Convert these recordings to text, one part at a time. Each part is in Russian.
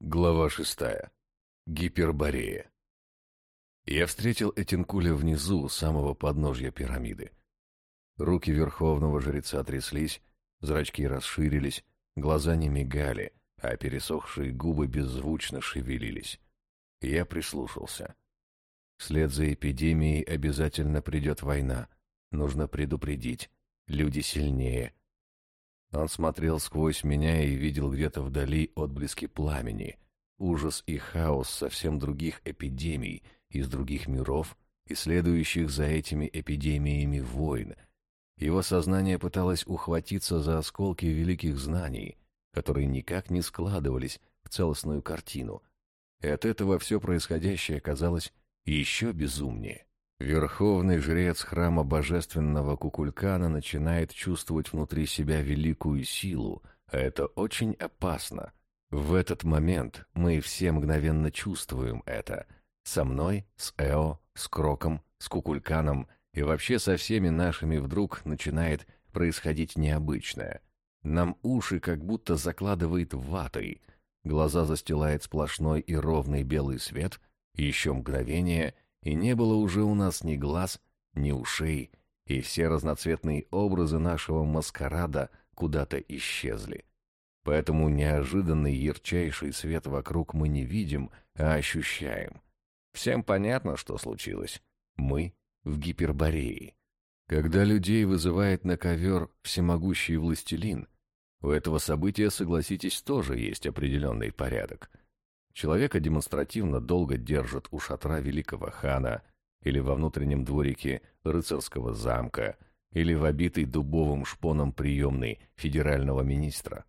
Глава шестая. Гиперборея. Я встретил Этинкуля внизу, у самого подножья пирамиды. Руки верховного жреца тряслись, зрачки расширились, глаза не мигали, а пересохшие губы беззвучно шевелились. Я прислушался. Вслед за эпидемией обязательно придет война. Нужно предупредить. Люди сильнее, он смотрел сквозь меня и видел где-то вдали отблески пламени, ужас и хаос совсем других эпидемий из других миров и следующих за этими эпидемиями войн. Его сознание пыталось ухватиться за осколки великих знаний, которые никак не складывались в целостную картину, и от этого все происходящее казалось еще безумнее. Верховный жрец храма божественного Кукулькана начинает чувствовать внутри себя великую силу, а это очень опасно. В этот момент мы все мгновенно чувствуем это. Со мной, с Эо, с Кроком, с Кукульканом и вообще со всеми нашими вдруг начинает происходить необычное. Нам уши как будто закладывает ватой, глаза застилает сплошной и ровный белый свет, еще мгновение — и не было уже у нас ни глаз, ни ушей, и все разноцветные образы нашего маскарада куда-то исчезли. Поэтому неожиданный ярчайший свет вокруг мы не видим, а ощущаем. Всем понятно, что случилось. Мы в Гиперборее. Когда людей вызывает на ковер всемогущий властелин, у этого события, согласитесь, тоже есть определенный порядок — Человека демонстративно долго держат у шатра великого хана или во внутреннем дворике рыцарского замка или в обитой дубовым шпоном приемной федерального министра.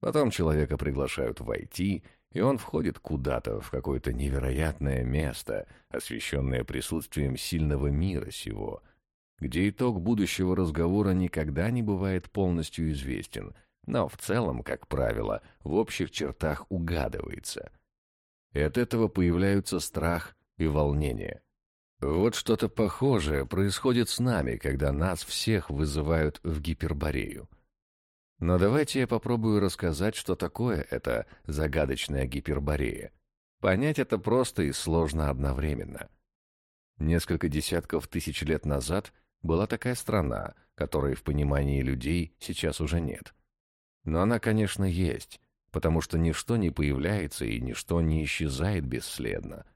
Потом человека приглашают войти, и он входит куда-то в какое-то невероятное место, освещенное присутствием сильного мира сего, где итог будущего разговора никогда не бывает полностью известен – но в целом, как правило, в общих чертах угадывается. И от этого появляются страх и волнение. Вот что-то похожее происходит с нами, когда нас всех вызывают в гиперборею. Но давайте я попробую рассказать, что такое эта загадочная гиперборея. Понять это просто и сложно одновременно. Несколько десятков тысяч лет назад была такая страна, которой в понимании людей сейчас уже нет – но она, конечно, есть, потому что ничто не появляется и ничто не исчезает бесследно.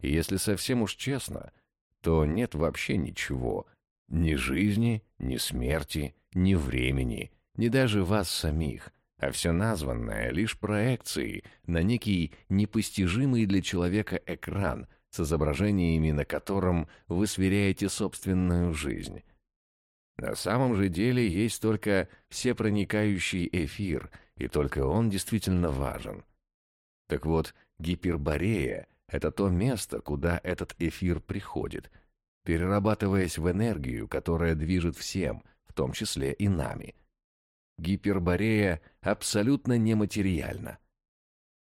И если совсем уж честно, то нет вообще ничего, ни жизни, ни смерти, ни времени, ни даже вас самих, а все названное лишь проекцией на некий непостижимый для человека экран с изображениями, на котором вы сверяете собственную жизнь. На самом же деле есть только всепроникающий эфир, и только он действительно важен. Так вот, гиперборея — это то место, куда этот эфир приходит, перерабатываясь в энергию, которая движет всем, в том числе и нами. Гиперборея абсолютно нематериальна.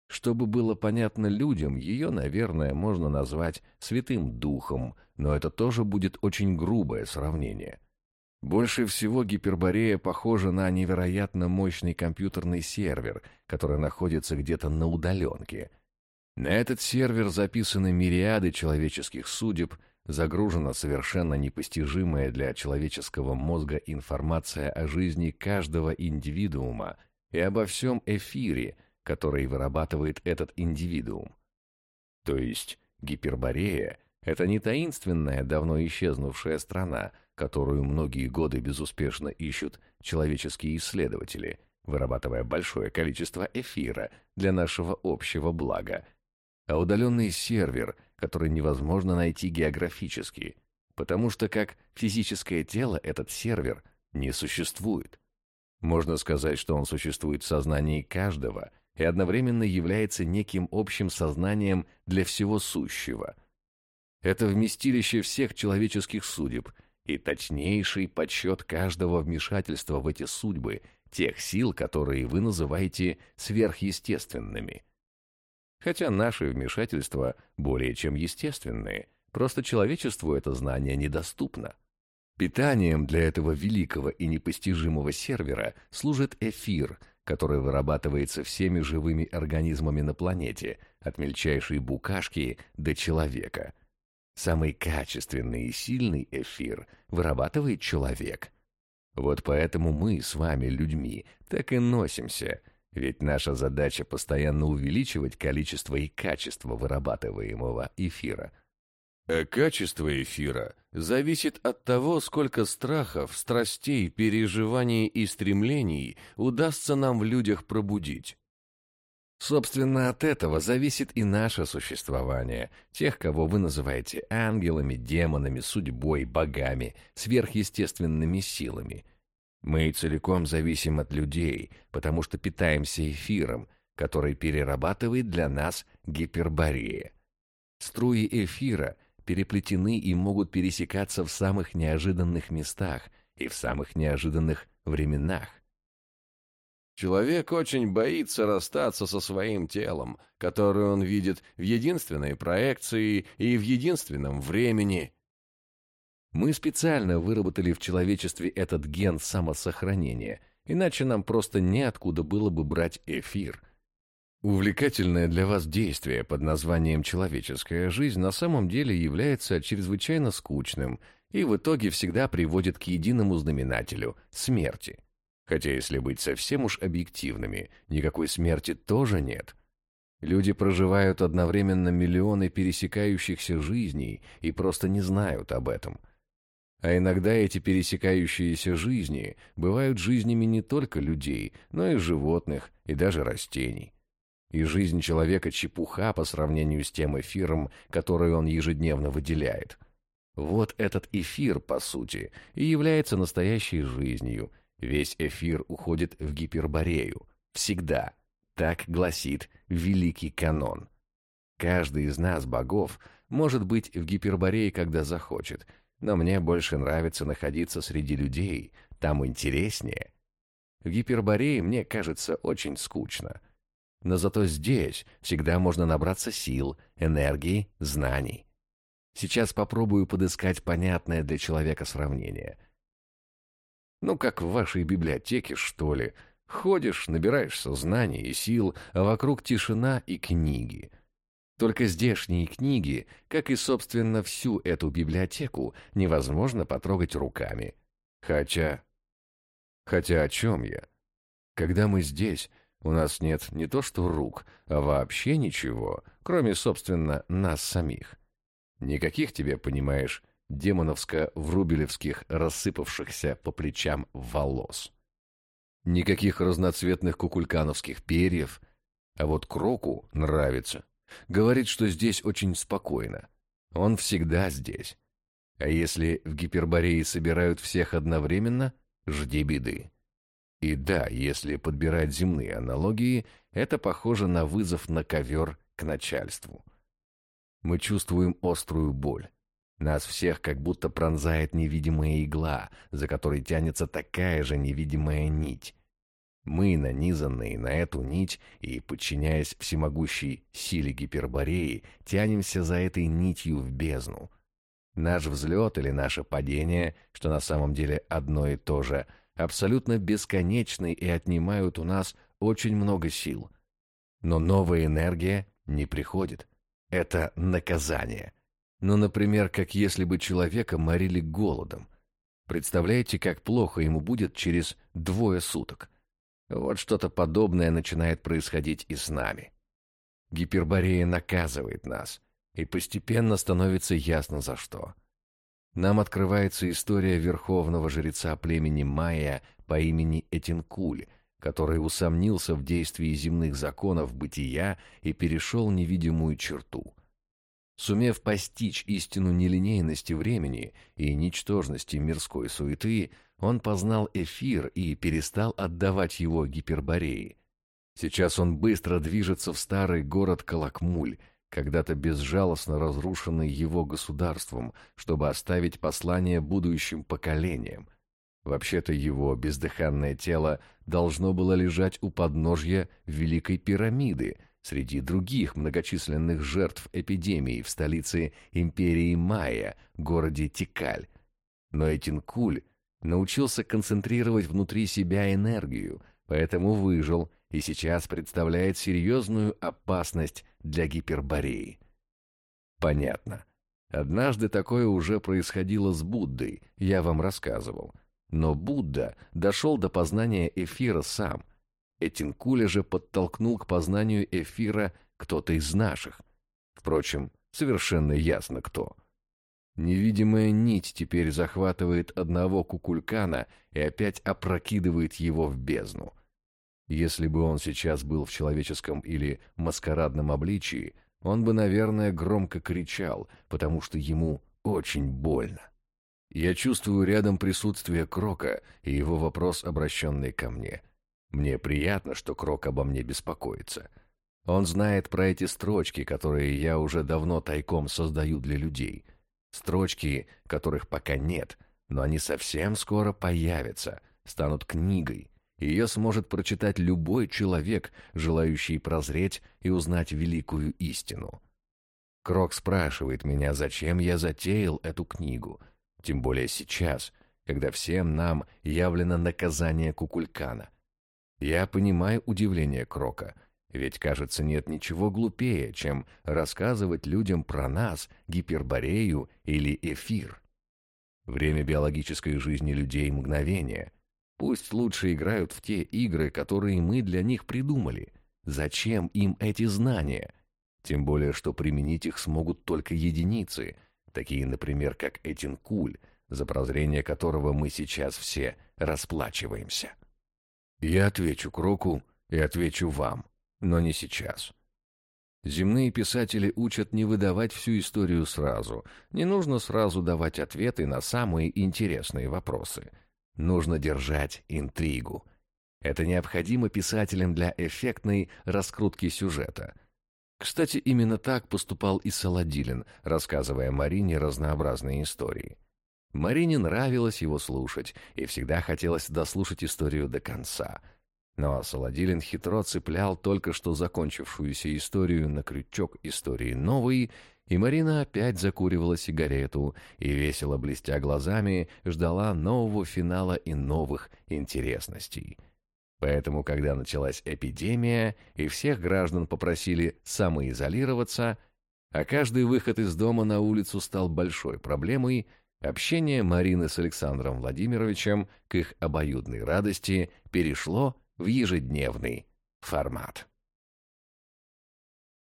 Чтобы было понятно людям, ее, наверное, можно назвать Святым Духом, но это тоже будет очень грубое сравнение — больше всего Гиперборея похожа на невероятно мощный компьютерный сервер, который находится где-то на удаленке. На этот сервер записаны мириады человеческих судеб, загружена совершенно непостижимая для человеческого мозга информация о жизни каждого индивидуума и обо всем эфире, который вырабатывает этот индивидуум. То есть Гиперборея — это не таинственная, давно исчезнувшая страна — которую многие годы безуспешно ищут человеческие исследователи, вырабатывая большое количество эфира для нашего общего блага, а удаленный сервер, который невозможно найти географически, потому что как физическое тело этот сервер не существует. Можно сказать, что он существует в сознании каждого и одновременно является неким общим сознанием для всего сущего. Это вместилище всех человеческих судеб – и точнейший подсчет каждого вмешательства в эти судьбы, тех сил, которые вы называете сверхъестественными. Хотя наши вмешательства более чем естественные, просто человечеству это знание недоступно. Питанием для этого великого и непостижимого сервера служит эфир, который вырабатывается всеми живыми организмами на планете, от мельчайшей букашки до человека. Самый качественный и сильный эфир вырабатывает человек. Вот поэтому мы с вами, людьми, так и носимся, ведь наша задача постоянно увеличивать количество и качество вырабатываемого эфира – а качество эфира зависит от того, сколько страхов, страстей, переживаний и стремлений удастся нам в людях пробудить. Собственно, от этого зависит и наше существование, тех, кого вы называете ангелами, демонами, судьбой, богами, сверхъестественными силами. Мы целиком зависим от людей, потому что питаемся эфиром, который перерабатывает для нас гиперборея. Струи эфира – переплетены и могут пересекаться в самых неожиданных местах и в самых неожиданных временах. Человек очень боится расстаться со своим телом, которое он видит в единственной проекции и в единственном времени. Мы специально выработали в человечестве этот ген самосохранения, иначе нам просто неоткуда было бы брать эфир – Увлекательное для вас действие под названием «человеческая жизнь» на самом деле является чрезвычайно скучным и в итоге всегда приводит к единому знаменателю – смерти. Хотя, если быть совсем уж объективными, никакой смерти тоже нет. Люди проживают одновременно миллионы пересекающихся жизней и просто не знают об этом. А иногда эти пересекающиеся жизни бывают жизнями не только людей, но и животных и даже растений. И жизнь человека чепуха по сравнению с тем эфиром, который он ежедневно выделяет. Вот этот эфир, по сути, и является настоящей жизнью. Весь эфир уходит в гиперборею. Всегда. Так гласит великий канон. Каждый из нас, богов, может быть в гиперборее, когда захочет, но мне больше нравится находиться среди людей, там интереснее. В гиперборее мне кажется очень скучно. Но зато здесь всегда можно набраться сил, энергии, знаний. Сейчас попробую подыскать понятное для человека сравнение. Ну, как в вашей библиотеке, что ли. Ходишь, набираешься знаний и сил, а вокруг тишина и книги. Только здешние книги, как и, собственно, всю эту библиотеку, невозможно потрогать руками. Хотя... Хотя о чем я? Когда мы здесь, у нас нет не то что рук, а вообще ничего, кроме, собственно, нас самих. Никаких тебе, понимаешь, демоновско-врубелевских рассыпавшихся по плечам волос. Никаких разноцветных кукулькановских перьев. А вот Кроку нравится. Говорит, что здесь очень спокойно. Он всегда здесь. А если в Гиперборее собирают всех одновременно, жди беды. И да, если подбирать земные аналогии, это похоже на вызов на ковер к начальству. Мы чувствуем острую боль. Нас всех как будто пронзает невидимая игла, за которой тянется такая же невидимая нить. Мы, нанизанные на эту нить и, подчиняясь всемогущей силе гипербореи, тянемся за этой нитью в бездну. Наш взлет или наше падение, что на самом деле одно и то же – абсолютно бесконечны и отнимают у нас очень много сил. Но новая энергия не приходит. Это наказание. Ну, например, как если бы человека морили голодом. Представляете, как плохо ему будет через двое суток? Вот что-то подобное начинает происходить и с нами. Гиперборея наказывает нас, и постепенно становится ясно за что – нам открывается история верховного жреца племени Майя по имени Этинкуль, который усомнился в действии земных законов бытия и перешел невидимую черту. Сумев постичь истину нелинейности времени и ничтожности мирской суеты, он познал эфир и перестал отдавать его гипербореи. Сейчас он быстро движется в старый город Калакмуль, когда-то безжалостно разрушенный его государством, чтобы оставить послание будущим поколениям. Вообще-то его бездыханное тело должно было лежать у подножья Великой пирамиды, среди других многочисленных жертв эпидемии в столице империи Майя, городе Тикаль. Но Этинкуль научился концентрировать внутри себя энергию, поэтому выжил и сейчас представляет серьезную опасность для гипербореи. Понятно. Однажды такое уже происходило с Буддой, я вам рассказывал. Но Будда дошел до познания эфира сам. Этинкуля же подтолкнул к познанию эфира кто-то из наших. Впрочем, совершенно ясно кто. Невидимая нить теперь захватывает одного кукулькана и опять опрокидывает его в бездну. Если бы он сейчас был в человеческом или маскарадном обличии, он бы, наверное, громко кричал, потому что ему очень больно. Я чувствую рядом присутствие Крока и его вопрос, обращенный ко мне. Мне приятно, что Крок обо мне беспокоится. Он знает про эти строчки, которые я уже давно тайком создаю для людей. Строчки, которых пока нет, но они совсем скоро появятся, станут книгой. Ее сможет прочитать любой человек, желающий прозреть и узнать великую истину. Крок спрашивает меня, зачем я затеял эту книгу, тем более сейчас, когда всем нам явлено наказание Кукулькана. Я понимаю удивление Крока, ведь, кажется, нет ничего глупее, чем рассказывать людям про нас, гиперборею или эфир. Время биологической жизни людей — мгновение — Пусть лучше играют в те игры, которые мы для них придумали. Зачем им эти знания? Тем более, что применить их смогут только единицы, такие, например, как Этин Куль, за прозрение которого мы сейчас все расплачиваемся. Я отвечу Кроку и отвечу вам, но не сейчас. Земные писатели учат не выдавать всю историю сразу. Не нужно сразу давать ответы на самые интересные вопросы — Нужно держать интригу. Это необходимо писателям для эффектной раскрутки сюжета. Кстати, именно так поступал и Саладилин, рассказывая Марине разнообразные истории. Марине нравилось его слушать, и всегда хотелось дослушать историю до конца. Но Саладилин хитро цеплял только что закончившуюся историю на крючок истории новой и Марина опять закуривала сигарету и, весело блестя глазами, ждала нового финала и новых интересностей. Поэтому, когда началась эпидемия и всех граждан попросили самоизолироваться, а каждый выход из дома на улицу стал большой проблемой, общение Марины с Александром Владимировичем к их обоюдной радости перешло в ежедневный формат.